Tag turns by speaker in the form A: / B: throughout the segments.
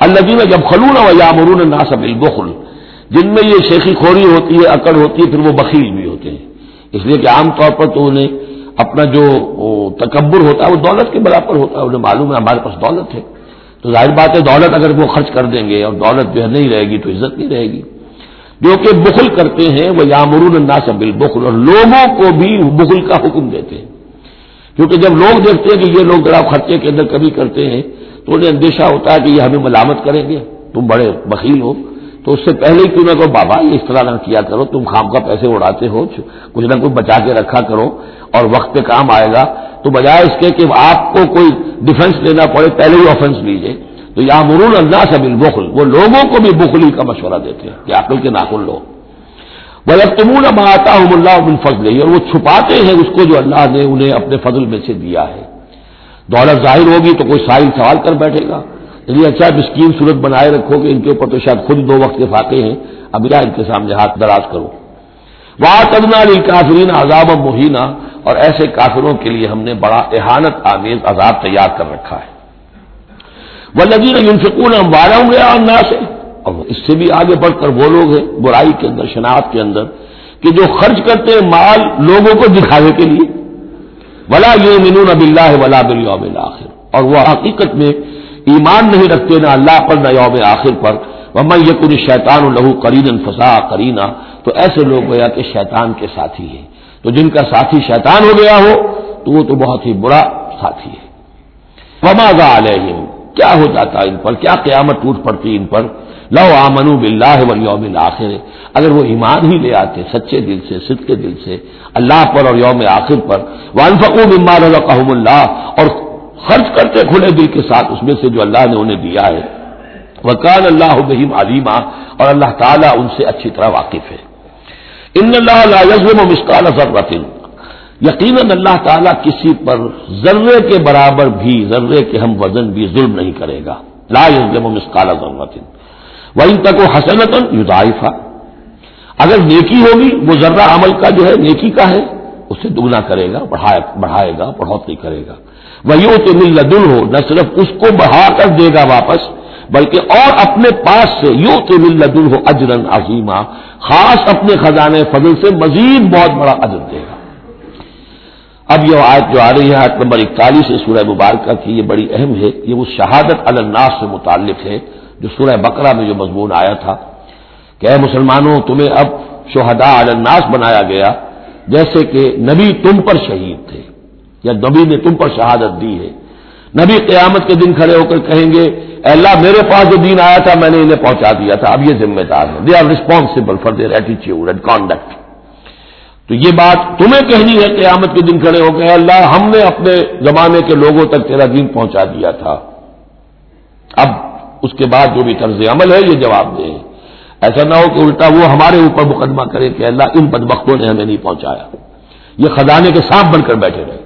A: النبی میں جب خلون و یامرون ناسب البخل جن میں یہ شیخی خوری ہوتی ہے، اکڑ ہوتی ہے، پھر وہ بخیل بھی ہوتے ہیں۔ اس لیے کہ عام طور پر تو انہیں اپنا جو تکبر ہوتا ہے، وہ دولت کے برابر ہوتا ہے، انہیں معلوم ہے ہمارے پاس دولت ہے۔ تو ظاہر بات ہے، دولت اگر وہ خرچ کر دیں گے اور دولت جو ہے نہیں رہے گی تو عزت نہیں رہے گی۔ جو کہ بخل کرتے ہیں وہ یامرون الناس بالبخل، اور لوگوں کو بھی بخل کا حکم دیتے ہیں۔ کیونکہ جب لوگ دیکھتے ہیں کہ یہ لوگ ذرا خرچے کے اندر کبھی کرتے ہیں تو انہیں اندیشہ ہوتا ہے کہ یہ ہمیں ملامت کریں گے۔ تم بڑے بخیل ہو۔ تو اس سے پہلے ہی کیوں نہ کہو، بابا، یہ اس طرح نہ کیا کرو، تم خام کا پیسے اڑاتے ہو، کچھ نہ کچھ بچا کے رکھا کرو اور وقت پہ کام آئے گا۔ تو بجائے اس کے کہ آپ کو کوئی ڈیفینس لینا پڑے، پہلے ہی آفینس لیجیے تو یا مرون اللہ سے بخل وہ لوگوں کو بھی بخلی کا مشورہ دیتے ہیں کہ عقل کے ناخن لو۔ وہ تمون آتا ہوں اللہ بن فضل اور وہ چھپاتے ہیں اس کو جو اللہ نے انہیں اپنے فضل میں سے دیا ہے۔ دولت ظاہر ہوگی تو کوئی سائل سوال کر بیٹھے گا۔ یعنی اچھا مسکین صورت بنائے رکھو کہ ان کے اوپر تو شاید خود دو وقت کے فاقے ہیں۔ اب ان کے سامنے ہاتھ دراز کرو۔ وہ تدنا علی کافرین عذاب و مہینہ اور ایسے کافروں کے لیے ہم نے بڑا احانت آمیز عذاب تیار کر رکھا ہے۔ وہ لگی ان ہم وارا ہوں گے سے اور اس سے بھی آگے بڑھ کر وہ لوگ ہیں برائی کے اندر، شناخت کے اندر، کہ جو خرچ کرتے ہیں مال لوگوں کو دکھانے کے لیے۔ ولا یہ اب اللہ ولا بل آخر اور وہ حقیقت میں ایمان نہیں رکھتے نہ اللہ پر نہ یوم آخر پر وہ یہ شیطان لہو کرین فسا کرینا تو ایسے لوگ گویا کہ شیطان کے ساتھی ہیں تو جن کا ساتھی شیطان ہو گیا ہو تو وہ تو بہت ہی برا ساتھی ہے وما علیہم؟ کیا ہو جاتا ان پر؟ کیا قیامت ٹوٹ پڑتی ان پر؟ لو آمن بلّہ و یوم آخر اگر وہ ایمان ہی لے آتے سچے دل سے سد کے دل سے اللہ پر اور یوم آخر پر وانفقو بما رزقہم اللہ اور خرچ کرتے کھلے دل کے ساتھ اس میں سے جو اللہ نے انہیں دیا ہے۔ وکان اللہ بہم علیمہ اور اللہ تعالیٰ ان سے اچھی طرح واقف ہے۔ ان اللہ یزم و مسکال ضرورت یقیناً اللہ تعالیٰ کسی پر ذرے کے برابر بھی، ذرے کے ہم وزن بھی ظلم نہیں کرے گا۔ لا یزم و مسکال ضرورت وہ ان تک وہ حسنت یوزائفہ اگر نیکی ہوگی، وہ ذرہ عمل کا جو ہے، نیکی کا ہے، اسے دگنا کرے گا، بڑھائے گا بڑھوتری کرے گا۔ وہ یوں تو مل ہو نہ صرف اس کو بڑھا کر دے گا واپس، بلکہ اور اپنے پاس سے یوں تو مل ہو اجرن عظیمہ خاص اپنے خزانے فضل سے مزید بہت بڑا اجر دے گا۔ اب یہ آیت جو آ رہی ہے، آیت نمبر اکتالیس سورہ مبارکہ کی یہ بڑی اہم ہے، یہ وہ شہادت الناس سے متعلق ہے۔ جو سورہ بقرہ میں جو مضمون آیا تھا کہ اے مسلمانوں، تمہیں اب شہدا الناس بنایا گیا، جیسے کہ نبی تم پر شہید تھے، یا نبی نے تم پر شہادت دی ہے۔ نبی قیامت کے دن کھڑے ہو کر کہیں گے، اے اللہ، میرے پاس جو دین آیا تھا، میں نے انہیں پہنچا دیا تھا، اب یہ ذمہ دار ہے they are responsible for their ایٹیچیوڈ and conduct تو یہ بات تمہیں کہنی ہے، قیامت کے دن کھڑے ہو کے اللہ، ہم نے اپنے زمانے کے لوگوں تک تیرا دین پہنچا دیا تھا۔ اب اس کے بعد جو بھی طرز عمل ہے، یہ جواب دیں ایسا نہ ہو کہ الٹا وہ ہمارے اوپر مقدمہ کرے کہ اللہ ان بدبختوں نے ہمیں نہیں پہنچایا۔ یہ خزانے کے سانپ بن کر بیٹھے رہے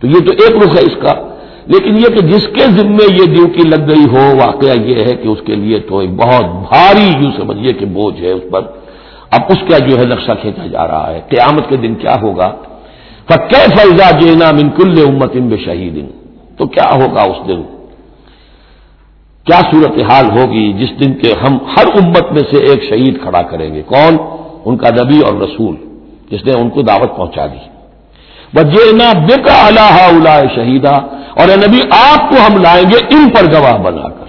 A: تو یہ تو ایک رخ ہے اس کا۔ لیکن یہ کہ جس کے ذمے یہ ڈیوٹی لگ گئی ہو، واقعہ یہ ہے کہ اس کے لیے تو ایک بہت بھاری یوں سمجھیے کہ بوجھ ہے اس پر۔ اب اس کا جو ہے نقشہ کھینچا جا رہا ہے۔ قیامت کے دن کیا ہوگا؟ فکے فیضا جینا من کل امت ان بے شہید تو کیا ہوگا اس دن؟ کیا صورت حال ہوگی جس دن کے ہم ہر امت میں سے ایک شہید کھڑا کریں گے؟ کون؟ ان کا نبی اور رسول، جس نے ان کو دعوت پہنچا دی۔ بجینا بےکا اللہ الا شہیدا اور اے نبی، آپ کو ہم لائیں گے ان پر گواہ بنا کر۔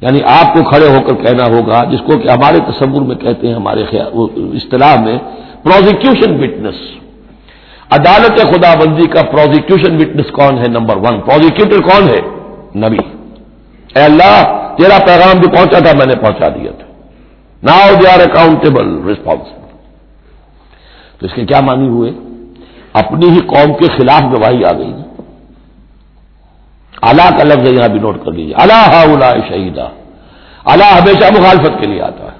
A: یعنی آپ کو کھڑے ہو کر کہنا ہوگا، جس کو کہ ہمارے تصور میں کہتے ہیں، ہمارے اصطلاح میں پروزیکیوشن وٹنس عدالت خدا بندی کا پروزیکیوشن وٹنس کون ہے؟ Number one. پروزیکیوٹر کون ہے؟ نبی۔ اے اللہ، تیرا پیغام جو پہنچا تھا، میں نے پہنچا دیا تھا۔ Now they are accountable responsible تو اس کے کیا معنی ہوئے؟ اپنی ہی قوم کے خلاف گواہی آ گئی۔ اللہ کا لفظ یہاں بھی نوٹ کر لیجیے اللہ ہا شہیدہ اللہ ہمیشہ مخالفت کے لیے آتا ہے۔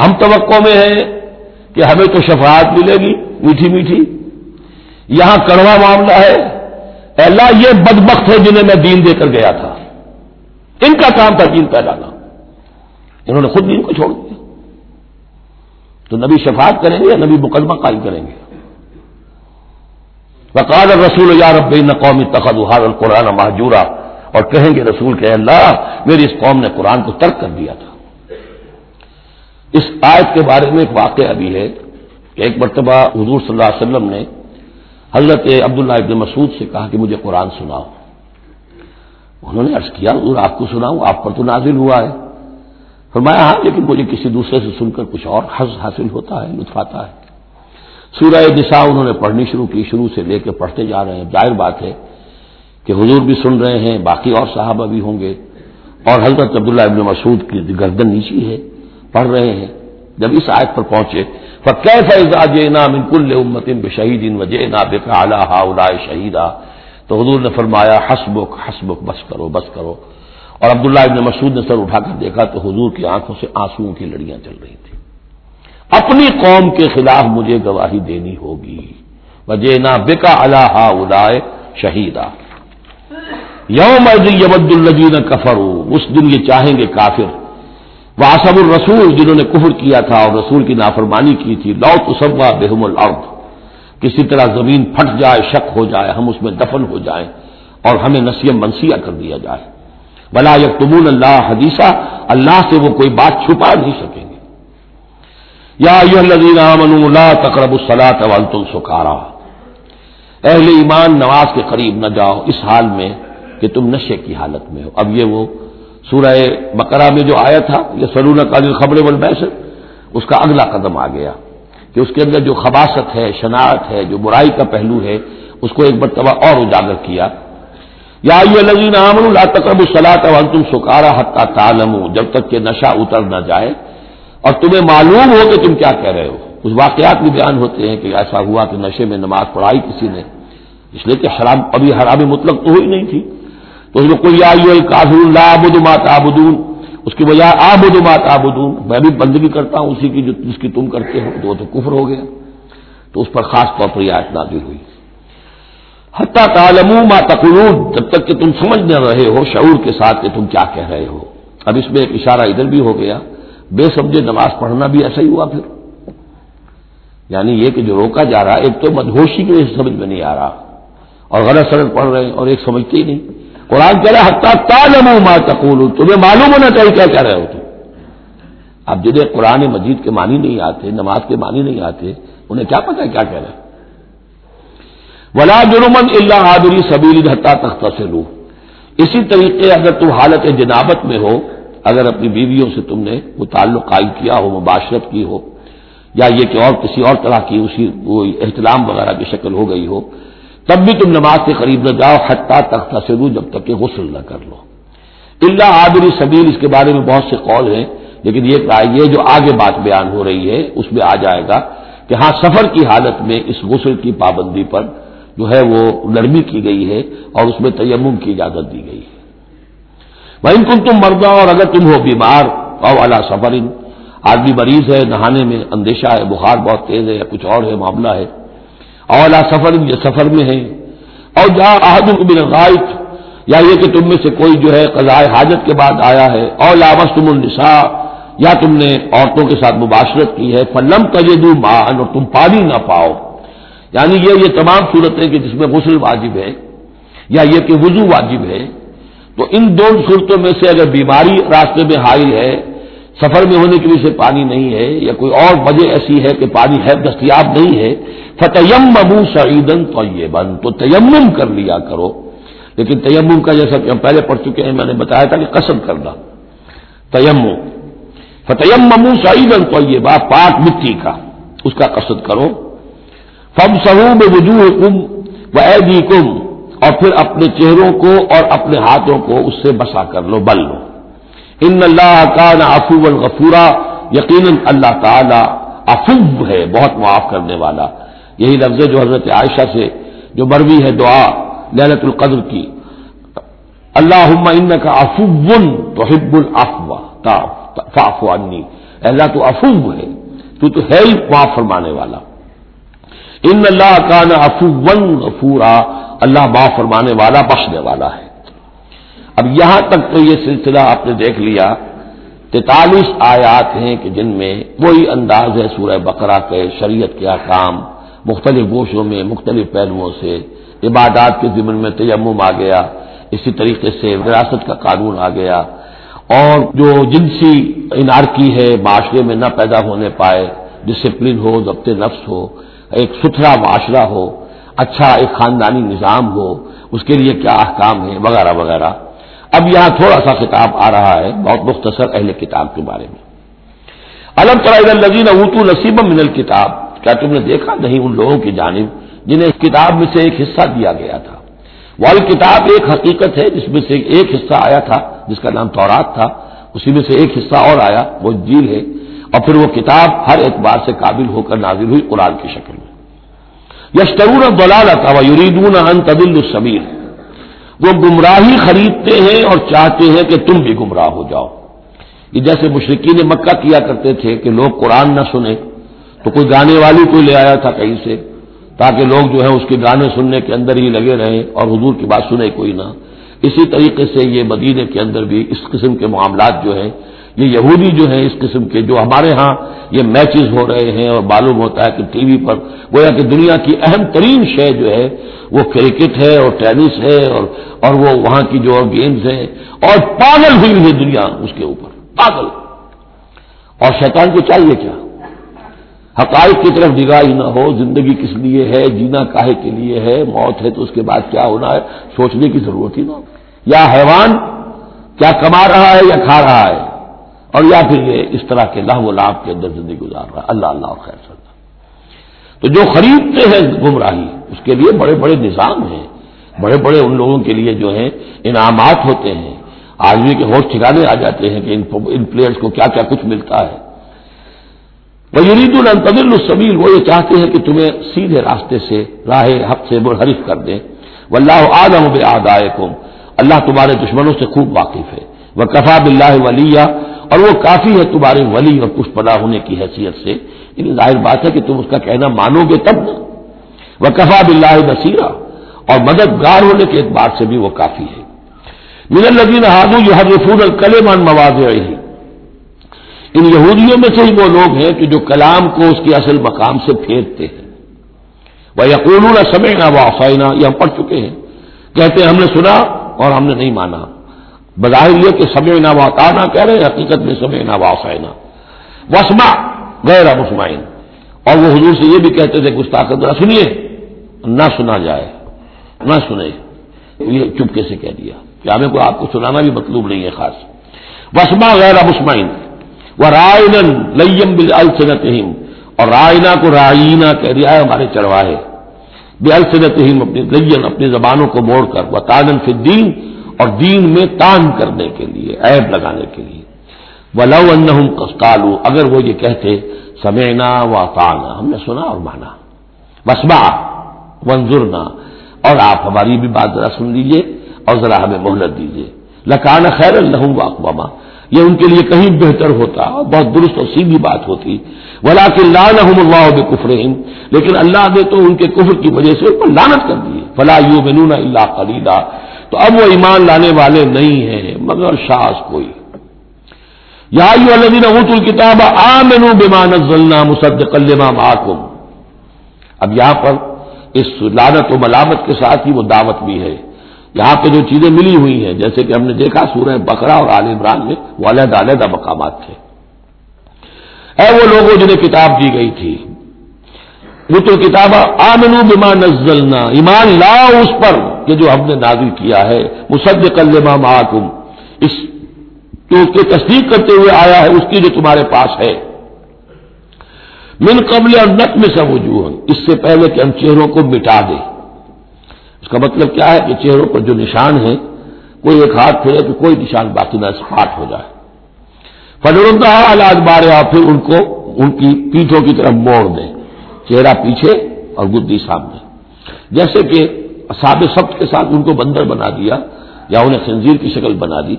A: ہم توقع میں ہیں کہ ہمیں تو شفاعت ملے گی، میٹھی میٹھی۔ یہاں کڑوا معاملہ ہے۔ اللہ، یہ بدبخت ہے جنہیں میں دین دے کر گیا تھا۔ ان کا کام تھا دین پھیلانا انہوں نے خود دین کو چھوڑ دیا۔ تو نبی شفاعت کریں گے یا نبی مقدمہ قائم کریں گے؟ وقال رسول یا رب قومی تخد القرآن محجورہ اور کہیں گے رسول کہ اللہ، میری اس قوم نے قرآن کو ترک کر دیا تھا۔ اس آیت کے بارے میں ایک واقعہ بھی ہے کہ ایک مرتبہ حضور صلی اللہ علیہ وسلم نے حضرت عبداللہ ابن مسعود سے کہا کہ مجھے قرآن سناؤ۔ انہوں نے عرض کیا، حضور آپ کو سناؤں، آپ پر تو نازل ہوا ہے۔ فرمایا ہاں لیکن مجھے کسی دوسرے سے سن کر کچھ اور حض حاصل ہوتا ہے، لطف آتا ہے۔ سورہ نساء انہوں نے پڑھنی شروع کی، شروع سے لے کے پڑھتے جا رہے ہیں۔ ظاہر بات ہے کہ حضور بھی سن رہے ہیں، باقی اور صحابہ بھی ہوں گے۔ اور حضرت عبداللہ ابن مسعود کی گردن نیچی ہے، پڑھ رہے ہیں۔ جب اس آیت پر پہنچے کل امت شہید ان وجہ نا بے شہیدا تو حضور نے فرمایا، حسبک حسبک، بس کرو بس کرو۔ اور عبداللہ ابن مسعود نے سر اٹھا کر دیکھا تو حضور کی آنکھوں سے آنسو کی لڑیاں چل رہی تھیں۔ اپنی قوم کے خلاف مجھے گواہی دینی ہوگی۔ وجہ نا بکا اللہ ادا شہیدا۔ یوم یبد الجین کفر اس دن یہ چاہیں گے کافر۔ واسب الرسول، جنہوں نے کفر کیا تھا اور رسول کی نافرمانی کی تھی۔ لو تصوا بہم الارض۔ کسی طرح زمین پھٹ جائے، شک ہو جائے، ہم اس میں دفن ہو جائیں اور ہمیں نسیم منسیہ کر دیا جائے۔ بلا یک تمون اللہ حدیثہ اللہ سے وہ کوئی بات چھپا نہیں سکیں گے۔ یا لا تقرب الصلاۃ والتم سکارا۔ اہل ایمان نواز کے قریب نہ جاؤ، اس حال میں کہ تم نشے کی حالت میں ہو۔ اب یہ وہ سورہ بقرہ میں جو آیا تھا، یہ سلون قادر خبر والبیس اس کا اگلا قدم آ گیا۔ کہ اس کے اندر جو خباست ہے، شناخت ہے، جو برائی کا پہلو ہے، اس کو ایک مرتبہ اور اجاگر کیا۔ یا یہ لگین عامن اللہ تقرب الصلاۃ تم سکارا حتہ تالم جب تک کہ نشہ اتر نہ جائے۔ اور تمہیں معلوم ہو کہ تم کیا کہہ رہے ہو۔ اس واقعات بھی بیان ہوتے ہیں کہ ایسا ہوا کہ نشے میں نماز پڑھائی کسی نے۔ اس لیے کہ حرام، ابھی حرام مطلق تو ہوئی نہیں تھی۔ تو اس میں کوئی آئی کافر اللہ آبود مات آبدون اس کی وجہ آبود مات آبدون میں بھی بندگی کرتا ہوں اسی کی جو جس کی تم کرتے ہو تو وہ تو کفر ہو گیا۔ تو اس پر خاص طور پر یہ آیت نازل ہوئی۔ حتیٰ تعلم ما تقلون جب تک کہ تم سمجھ نہ رہے ہو شعور کے ساتھ کہ تم کیا کہہ رہے ہو۔ اب اس میں ایک اشارہ ادھر بھی ہو گیا۔ بے سمجھے نماز پڑھنا بھی ایسا ہی ہوا پھر۔ یعنی یہ کہ جو روکا جا رہا ایک تو مدہوشی کی وجہ سے سمجھ میں نہیں آ رہا اور غلط سڑک پڑھ رہے ہیں اور ایک سمجھتے ہی نہیں۔ قرآن کہہ رہا حتہ تالم ما تقول تمہیں معلوم ہونا چاہیے کیا کہہ رہے ہو تم۔ اب جنہیں قرآن مجید کے معنی نہیں آتے، نماز کے معنی نہیں آتے، انہیں کیا پتا کیا کہہ رہے ولا جرمن اللہ عادری سبیل حتہ تختہ سے لو اسی طریقے اگر تم حالت جنابت میں ہو، اگر اپنی بیویوں سے تم نے وہ تعلق قائم کیا ہو، مباشرت کی ہو، یا یہ کہ اور کسی اور طرح کی اسی وہ احتلام وغیرہ کی شکل ہو گئی ہو تب بھی تم نماز کے قریب نہ جاؤ، حتیٰ تخت سرو جب تک کہ غسل نہ کر لو۔ اللہ عابری سبیل اس کے بارے میں بہت سے قول ہیں، لیکن یہ جو آگے بات بیان ہو رہی ہے، اس میں آ جائے گا کہ ہاں سفر کی حالت میں اس غسل کی پابندی پر جو ہے وہ نرمی کی گئی ہے اور اس میں تیمم کی اجازت دی گئی ہے۔ بھائی کن تم مردہ اور اگر تم ہو بیمار او اللہ سفر، آدمی مریض ہے، نہانے میں اندیشہ ہے، بخار بہت تیز ہے یا کچھ اور ہے، معاملہ ہے اولا سفر سفر میں ہے اور جہاں احد بن غائب یا یہ کہ تم میں سے کوئی جو ہے قضاء حاجت کے بعد آیا ہے۔ اولا تم النساء، یا تم نے عورتوں کے ساتھ مباشرت کی ہے۔ فلم تجدو مان اور تم پانی نہ پاؤ۔ یعنی یہ یہ تمام صورتیں کہ جس میں غسل واجب ہے، یا یہ کہ وضو واجب ہے۔ تو ان دو صورتوں میں سے اگر بیماری راستے میں حائل ہے سفر میں ہونے کی وجہ سے پانی نہیں ہے یا کوئی اور وجہ ایسی ہے کہ پانی ہے، دستیاب نہیں ہے فتیم ابو سعیدن تو تو تیمم کر لیا کرو۔ لیکن تیمم کا جیسا کہ ہم پہلے پڑھ چکے ہیں، میں نے بتایا تھا کہ قسم کرنا۔ تیم فتیم ممو سعیدن تو پاک مٹی کا، اس کا قصد کرو۔ فم سہو میں وجوہ کم و ایدی کم اور پھر اپنے چہروں کو اور اپنے ہاتھوں کو اس سے بسا کر لو، بل لو۔ ان اللہ کا نا افو الغفورا یقیناً اللہ تعالی افو ہے، بہت معاف کرنے والا۔ یہی لفظ جو حضرت عائشہ سے جو مروی ہے دعا للت القدر کی۔ اللہ ان کا افون تو حب الافوا انی اللہ، تو افو ہے، تو تو ہے ہی معاف فرمانے والا۔ ان اللہ کا نا افون غفورا، اللہ معاف فرمانے والا، بخشنے والا ہے۔ اب یہاں تک تو یہ سلسلہ آپ نے دیکھ لیا تینتالیس آیات ہیں کہ جن میں وہی انداز ہے سورہ بقرہ کے شریعت کے احکام، مختلف گوشوں میں، مختلف پہلوؤں سے، عبادات کے ضمن میں تیمم آ گیا، اسی طریقے سے وراثت کا قانون آ گیا، اور جو جنسی انارکی ہے، معاشرے میں نہ پیدا ہونے پائے ڈسپلن ہو، ضبط نفس ہو، ایک ستھرا معاشرہ ہو اچھا ایک خاندانی نظام ہو، اس کے لیے کیا احکام ہے وغیرہ وغیرہ۔ اب یہاں تھوڑا سا خطاب آ رہا ہے، بہت مختصر اہل کتاب کے بارے میں۔ الم طرح الزین اوتو نصیب من الکتاب، کیا تم نے دیکھا؟ نہیں، ان لوگوں کی جانب، جنہیں اس کتاب میں سے ایک حصہ دیا گیا تھا۔ وہ کتاب ایک حقیقت ہے، جس میں سے ایک حصہ آیا تھا، جس کا نام تورات تھا، اسی میں سے ایک حصہ اور آیا، وہ جیل ہے۔ اور پھر وہ کتاب ہر اعتبار سے قابل ہو کر نازل ہوئی قرآن کی شکل میں۔ یشترون دلالت و یریدون ان تدل السبیر وہ گمراہی خریدتے ہیں اور چاہتے ہیں کہ تم بھی گمراہ ہو جاؤ۔ یہ جیسے مشرقین مکہ کیا کرتے تھے کہ لوگ قرآن نہ سنیں، تو کوئی گانے والی کوئی لے آیا تھا کہیں سے، تاکہ لوگ جو ہے اس کے گانے سننے کے اندر ہی لگے رہیں اور حضور کی بات سنے کوئی نہ۔ اسی طریقے سے یہ مدینے کے اندر بھی اس قسم کے معاملات جو ہیں یہ یہودی جو ہیں اس قسم کے جو ہمارے ہاں یہ میچز ہو رہے ہیں اور معلوم ہوتا ہے کہ ٹی وی پر گویا کہ دنیا کی اہم ترین شے جو ہے وہ کرکٹ ہے اور ٹینس ہے اور اور وہ وہاں کی جو گیمز ہیں اور پاگل ہوئی ہے دنیا اس کے اوپر، پاگل۔ اور شیطان کو چاہیے کیا؟ حقائق کی طرف نگاہ نہ ہو، زندگی کس لیے ہے، جینا کاہے کے لیے ہے، موت ہے تو اس کے بعد کیا ہونا ہے، سوچنے کی ضرورت ہی نہ ہو۔ یا حیوان کیا کما رہا ہے یا کھا رہا ہے؟ اور یا پھر یہ اس طرح کے لاہ و لابھ کے اندر زندگی گزار رہا ہے۔ اللہ اللہ خیر صلی تو جو خریدتے ہیں گمراہی، اس کے لیے بڑے بڑے نظام ہیں۔ بڑے بڑے ان لوگوں کے لیے جو ہیں، انعامات ہوتے ہیں۔ آدمی کے ہوش ٹھکانے آ جاتے ہیں کہ ان پلیئرس کو کیا کیا کچھ ملتا ہے۔ وہ یرید الطبل الصبیل وہ یہ چاہتے ہیں کہ تمہیں سیدھے راستے سے، راہ حق سے منحرف کر دیں۔ و اللہ عالم بے آدائے اللہ تمہارے دشمنوں سے خوب واقف ہے۔ وہ کفا بلّہ ولی اور وہ کافی ہے تمہارے ولی اور کچھ پدا ہونے کی حیثیت سے۔ یعنی ظاہر بات ہے کہ تم اس کا کہنا مانو گے تب نا۔ وہ کفا بلّہ بصیرہ اور مددگار ہونے کے اعتبار سے بھی وہ کافی ہے۔ من الدین ہادو یہ ہر رفول الکل مان مواد رہی ان یہودیوں میں سے ہی وہ لوگ ہیں کہ جو کلام کو اس کے اصل مقام سے پھیرتے ہیں۔ وہ یقول سمے نہ وہ آفائنا یہ ہم پڑھ چکے ہیں۔ کہتے ہیں، ہم نے سنا اور ہم نے نہیں مانا۔ بظاہر یہ کہ سمے نہ وہ نہ کہہ رہے حقیقت میں سمے نہ وہ وسما غیر مسمائن اور وہ حضور سے یہ بھی کہتے تھے گستاخ سنیے، نہ سنا جائے، نہ سنے۔ یہ چپکے سے کہہ دیا۔ کہ ہمیں کو آپ کو سنانا بھی مطلوب نہیں ہے خاص۔ وسما غیر مسمائن وہ رائن لیم بل اور رائنا کو رائنا کہہ دیا ہے ہمارے چڑھوائے بے السنت اپنی لین اپنی زبانوں کو موڑ کر۔ وہ تانن فی دین اور دین میں تان کرنے کے لیے، عیب لگانے کے لیے۔ وہ لو ان کالو اگر وہ یہ کہتے سمینا و تانا ہم نے سنا اور مانا۔ بسما منظرنا اور آپ ہماری بھی بات ذرا سن لیجیے اور ذرا ہمیں مہلت دیجیے لکان خیر اللہ اقبامہ یہ ان کے لیے کہیں بہتر ہوتا بہت درست اور سیدھی بات ہوتی۔ ولا کہ لان کفر لیکن اللہ نے تو ان کے کفر کی وجہ سے ان پر لانت کر دی۔ فلاں یو بنون اللہ خلیدہ تو اب وہ ایمان لانے والے نہیں ہیں، مگر شاس کوئی۔ یا ابت الکتاب آ مینو بیمان مصد کلما محکم اب یہاں پر اس لانت و ملامت کے ساتھ ہی وہ دعوت بھی ہے۔ یہاں پہ جو چیزیں ملی ہوئی ہیں، جیسے کہ ہم نے دیکھا سورہ بکرا اور عال عمران میں وہ علیحدہ علیحدہ مقامات تھے۔ اے وہ لوگوں جنہیں کتاب دی گئی تھی۔ وہ تو کتاب آمن بما نزلنا۔ ایمان لا اس پر۔ کہ جو ہم نے نازل کیا ہے مصد کلما محکم اس جو اس کی تصدیق کرتے ہوئے آیا ہے، اس کی جو تمہارے پاس ہے۔ من قبل اور نت میں سب اس سے پہلے کہ ہم چہروں کو مٹا دیں۔ اس کا مطلب کیا ہے کہ چہروں پر جو نشان ہے کوئی ایک ہاتھ پھیرے تو کوئی نشان باقی نہ اسپاٹ ہو جائے۔ فلردہ علاج بارے آپ پھر ان کو ان کی پیٹھوں کی طرف موڑ دیں۔ چہرہ پیچھے اور گدی سامنے۔ جیسے کہ ساب سب کے ساتھ ان کو بندر بنا دیا یا انہیں خنزیر کی شکل بنا دی۔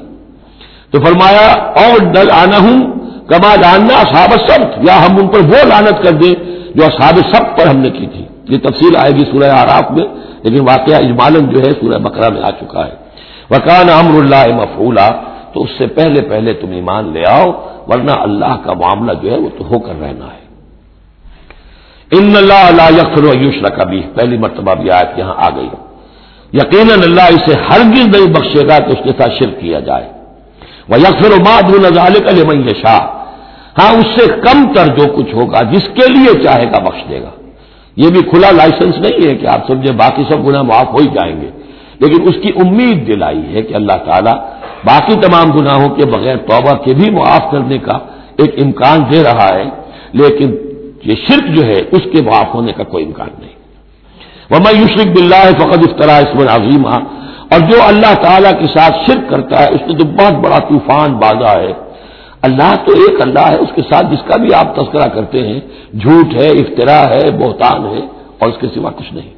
A: تو فرمایا، اور ڈل آنا ہوں کما جاننا صاب سب یا ہم ان پر وہ لانت کر دیں جو اصحاب سب پر ہم نے کی تھی۔ یہ تفصیل آئے گی سورہ آراف میں، لیکن واقعہ اجمالن جو ہے سورہ بکرا میں آ چکا ہے۔ وکان امر اللہ مفولا تو اس سے پہلے پہلے تم ایمان لے آؤ، ورنہ اللہ کا معاملہ جو ہے وہ تو ہو کر رہنا ہے۔ ان اللہ اللہ یقر و رقبی پہلی مرتبہ بھی آیت یہاں آ گئی. یقیناً اللہ اسے ہرگز نہیں بخشے گا کہ اس کے ساتھ شرک کیا جائے. وہ یکسر و ماد نظال کا لمن شاہ ہاں اس سے کم تر جو کچھ ہوگا، جس کے لیے چاہے گا، بخش دے گا. یہ بھی کھلا لائسنس نہیں ہے کہ آپ سمجھے باقی سب گناہ معاف ہو ہی جائیں گے. لیکن اس کی امید دلائی ہے کہ اللہ تعالیٰ باقی تمام گناہوں کے بغیر توبہ کے بھی معاف کرنے کا ایک امکان دے رہا ہے. لیکن یہ شرک جو ہے، اس کے معاف ہونے کا کوئی امکان نہیں۔ وہ میں یوشرق بلّہ فقط افطرا اسم عظیم اور جو اللہ تعالیٰ کے ساتھ شرک کرتا ہے، اس نے جو بہت بڑا طوفان بازا ہے۔ اللہ تو ایک اللہ ہے، اس کے ساتھ جس کا بھی آپ تذکرہ کرتے ہیں، جھوٹ ہے افطرا ہے، بہتان ہے، اور اس کے سوا کچھ نہیں۔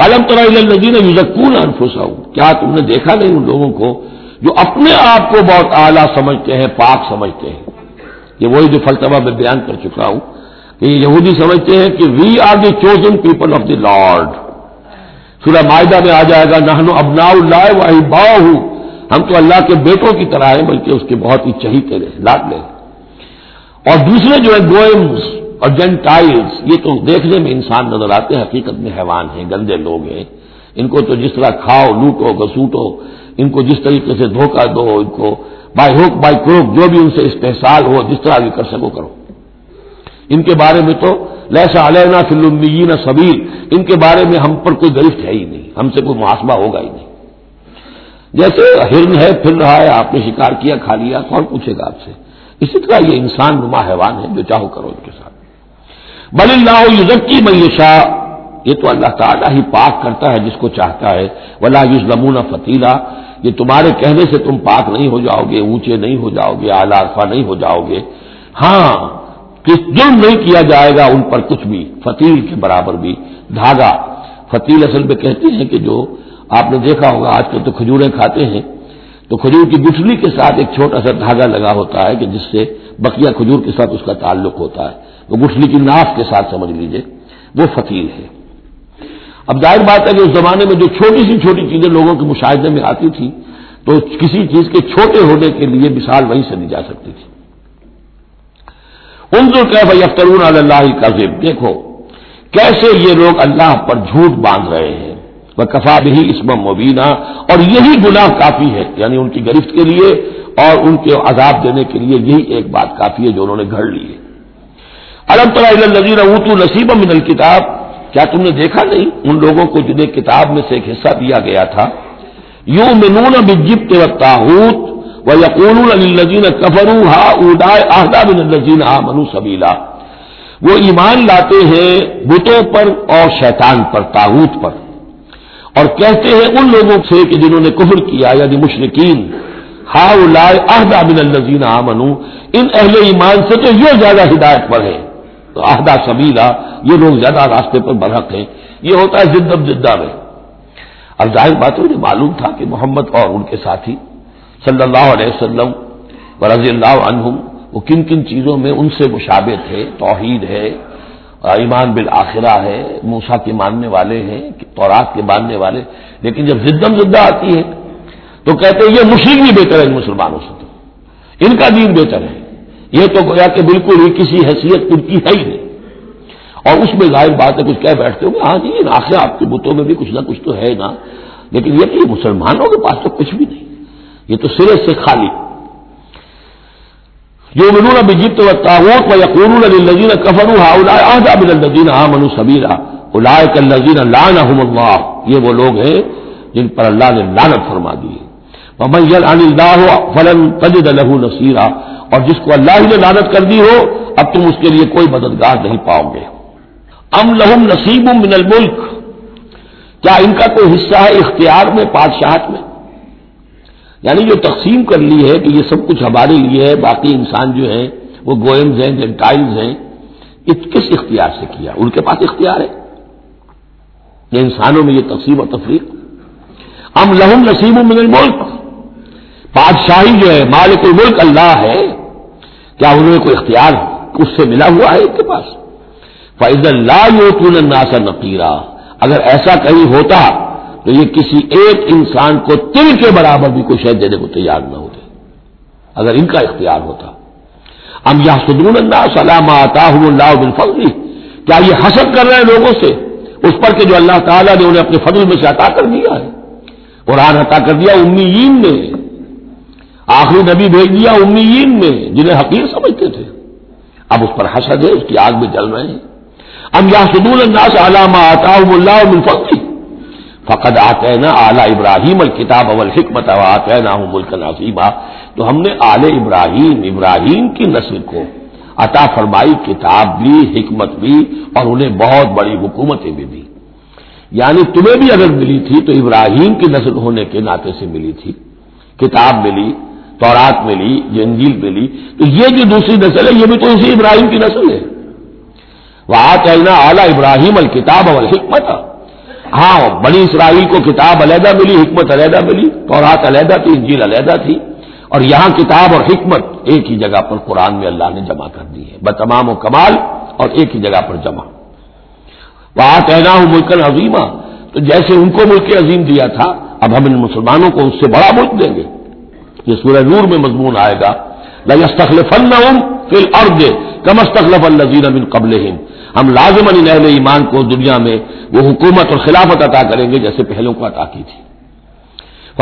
A: علم الدین یوزکون انفسا کیا تم نے دیکھا نہیں ان لوگوں کو جو اپنے آپ کو بہت اعلیٰ سمجھتے ہیں، پاک سمجھتے ہیں؟ یہ وہی جو فلسفہ میں بیان کر چکا ہوں کہ یہ یہودی سمجھتے ہیں کہ we are the chosen people of the lord سورہ معاہدہ میں آ جائے گا نہنو ابنا اللہ واہی باؤ ہم تو اللہ کے بیٹوں کی طرح ہیں، بلکہ اس کے بہت ہی چہیتے رہے لے۔ اور دوسرے جو ہے گوئمس اور جینٹائلس یہ تو دیکھنے میں انسان نظر آتے ہیں، حقیقت میں حیوان ہیں، گندے لوگ ہیں۔ ان کو تو جس طرح کھاؤ، لوٹو، گسوٹو، ان کو جس طریقے سے دھوکہ دو، ان کو بائی ہوک بائی کروک جو بھی ان سے استحصال ہو، جس طرح بھی کر سکو کرو۔ ان کے بارے میں تو لہسا علینا فلم سبیر ان کے بارے میں ہم پر کوئی گرفت ہے ہی نہیں۔ ہم سے کوئی محاسبہ ہوگا ہی نہیں۔ جیسے ہرن ہے، پھر رہا ہے، آپ نے شکار کیا، کھا لیا، کون پوچھے گا آپ سے؟ اسی طرح یہ انسان نما حیوان ہے، جو چاہو کرو ان کے ساتھ۔ بل اللہ یوزکی میشا یہ تو اللہ تعالیٰ ہی پاک کرتا ہے جس کو چاہتا ہے۔ ولا یوز لمون فتیلا۔ یہ تمہارے کہنے سے تم پاک نہیں ہو جاؤ گے، اونچے نہیں ہو جاؤ گے، اعلی نہیں ہو جاؤ گے۔ ہاں کس جرم نہیں کیا جائے گا ان پر کچھ بھی، فتیل کے برابر بھی۔ دھاگا، فتیل اصل میں کہتے ہیں کہ جو آپ نے دیکھا ہوگا، آج کل تو کھجوریں کھاتے ہیں۔ تو کھجور کی گٹھلی کے ساتھ ایک چھوٹا سا دھاگا لگا ہوتا ہے کہ جس سے بقیہ کھجور کے ساتھ اس کا تعلق ہوتا ہے۔ وہ گٹھلی کی ناف کے ساتھ، سمجھ لیجیے، وہ فتیل ہے۔ اب ظاہر بات ہے کہ اس زمانے میں جو چھوٹی سی چھوٹی چیزیں لوگوں کے مشاہدے میں آتی تھی تو کسی چیز کے چھوٹے ہونے کے لیے مثال وہیں سے دی جا سکتی تھی۔ ان جو کہ بھائی اخترون اللہ کا دیکھو، کیسے یہ لوگ اللہ پر جھوٹ باندھ رہے ہیں۔ وہ کفا بھی اسم مبینہ اور یہی گناہ کافی ہے یعنی ان کی گرفت کے لیے اور ان کے عذاب دینے کے لیے یہی ایک بات کافی ہے جو انہوں نے گھڑ لی ہے۔ الم تعالیٰ نذیر اوتو نصیب من الکتاب۔ کیا تم نے دیکھا نہیں؟ ان لوگوں کو جنہیں کتاب میں سے ایک حصہ دیا گیا تھا۔ یوں منون بجب تاحت و یقون الزین کفرو ہا اڈائے آہدا بن الزین آ منو سبیلا۔ وہ ایمان لاتے ہیں بتوں پر اور شیطان پر تاحت پر۔ اور کہتے ہیں ان لوگوں سے کہ جنہوں نے کفر کیا یعنی مشرقین ہا لائے آہدا بن الزین آ منو ان اہل ایمان سے تو یہ زیادہ ہدایت پر ہے تو سبیلا یہ لوگ زیادہ راستے پر برحق ہیں۔ یہ ہوتا ہے زدم زدہ میں۔ اب ظاہر بات مجھے معلوم تھا کہ محمد اور ان کے ساتھی صلی اللہ علیہ وسلم و رضی اللہ عنہم، وہ کن کن چیزوں میں ان سے مشابہ تھے توحید ہے، ایمان بالآخرہ ہے موسا کے ماننے والے ہیں، تورات کے ماننے والے۔ لیکن جب زدم زدہ آتی ہے تو کہتے ہیں، یہ مشرق بھی بہتر ہے ان مسلمانوں سے تو۔ ان کا دین بہتر ہے۔ یہ تو گویا کہ بالکل ہی کسی حیثیت ان کی ہے ہی نہیں۔ اور اس میں ظاہر بات ہے کچھ کہہ بیٹھتے ہو کہ ہاں جی آخر آپ کے بتوں میں بھی کچھ نہ کچھ تو ہے نا۔ لیکن یہ کہ مسلمانوں کے پاس تو کچھ بھی نہیں۔ یہ تو سرے سے خالی۔ جو منون بجیت و تعوت و یقون الزین کفر بن الزین ہاں منو سبیرا الائے کلزین اللہ۔ یہ وہ لوگ ہیں جن پر اللہ نے لانت فرما دی۔ ہے فلن تجد له نصیرہ اور جس کو اللہ ہی نے لانت کر دی ہو، اب تم اس کے لیے کوئی مددگار نہیں پاؤ گے۔ ام لہم نصیب من الملک۔ کیا ان کا کوئی حصہ ہے اختیار میں، بادشاہت میں؟ یعنی جو تقسیم کر لی ہے کہ یہ سب کچھ ہمارے لیے ہے، باقی انسان جو ہیں، وہ گوئمز ہیں جینٹائلز ہیں کس اختیار سے کیا؟ ان کے پاس اختیار ہے۔ یہ انسانوں میں یہ تقسیم اور تفریق۔ ام لہم نصیب من الملک۔ بادشاہی جو ہے، مالک الملک اللہ ہے کیا انہوں نے کوئی اختیار اس سے ملا ہوا ہے ان کے پاس؟ فائز اللہ ناسا نقیرہ اگر ایسا کہیں ہوتا تو یہ کسی ایک انسان کو تل کے برابر بھی کوئی شہد دینے کو تیار نہ ہوتے۔ اگر ان کا اختیار ہوتا۔ ہم یا سدون اللہ سلام آتا ہوں اللہ بن کیا یہ حسد کر رہے ہیں لوگوں سے؟ اس پر کہ جو اللہ تعالیٰ نے انہیں اپنے فضل میں سے عطا کر دیا ہے۔ قرآن عطا کر دیا، امیین میں آخری نبی بھیج دیا امیین میں جنہیں حقیر سمجھتے تھے۔ اب اس پر حسد ہے، اس کی آگ میں جل رہے ہیں۔ اب یا سدول انداز علامہ آتا اللہ فخری فقد آتے نا اعلیٰ ابراہیم الکتاب اول حکمت آتے نا ملک نصیبہ تو ہم نے آل ابراہیم ابراہیم کی نسل کو عطا فرمائی، کتاب بھی، حکمت بھی، اور انہیں بہت بڑی حکومتیں بھی دی۔ یعنی تمہیں بھی اگر ملی تھی تو ابراہیم کی نسل ہونے کے ناطے سے ملی تھی۔ کتاب ملی تورات ملی جنجیل ملی تو یہ جو دوسری نسل ہے، یہ بھی تو اسی ابراہیم کی نسل ہے۔ وہ کہنا اعلیٰ ابراہیم الکتاب اور حکمت ہاں بڑی اسرائیل کو کتاب علیحدہ ملی، حکمت علیحدہ ملی، تورات علیحدہ تھی، انجیل علیحدہ تھی۔ اور یہاں کتاب اور حکمت ایک ہی جگہ پر قرآن میں اللہ نے جمع کر دی ہے۔ بتمام و کمال اور ایک ہی جگہ پر جمع۔ وہاں کہنا ہوں ملک عظیمہ تو جیسے ان کو ملک عظیم دیا تھا، اب ہم ان مسلمانوں کو اس سے بڑا ملک دیں گے۔ یہ سورہ نور میں مضمون آئے گا۔ فن فل ارد کم استخلف الزین بن قبل ہم لازمن اہل ایمان کو دنیا میں وہ حکومت اور خلافت عطا کریں گے جیسے پہلوں کو عطا کی تھی۔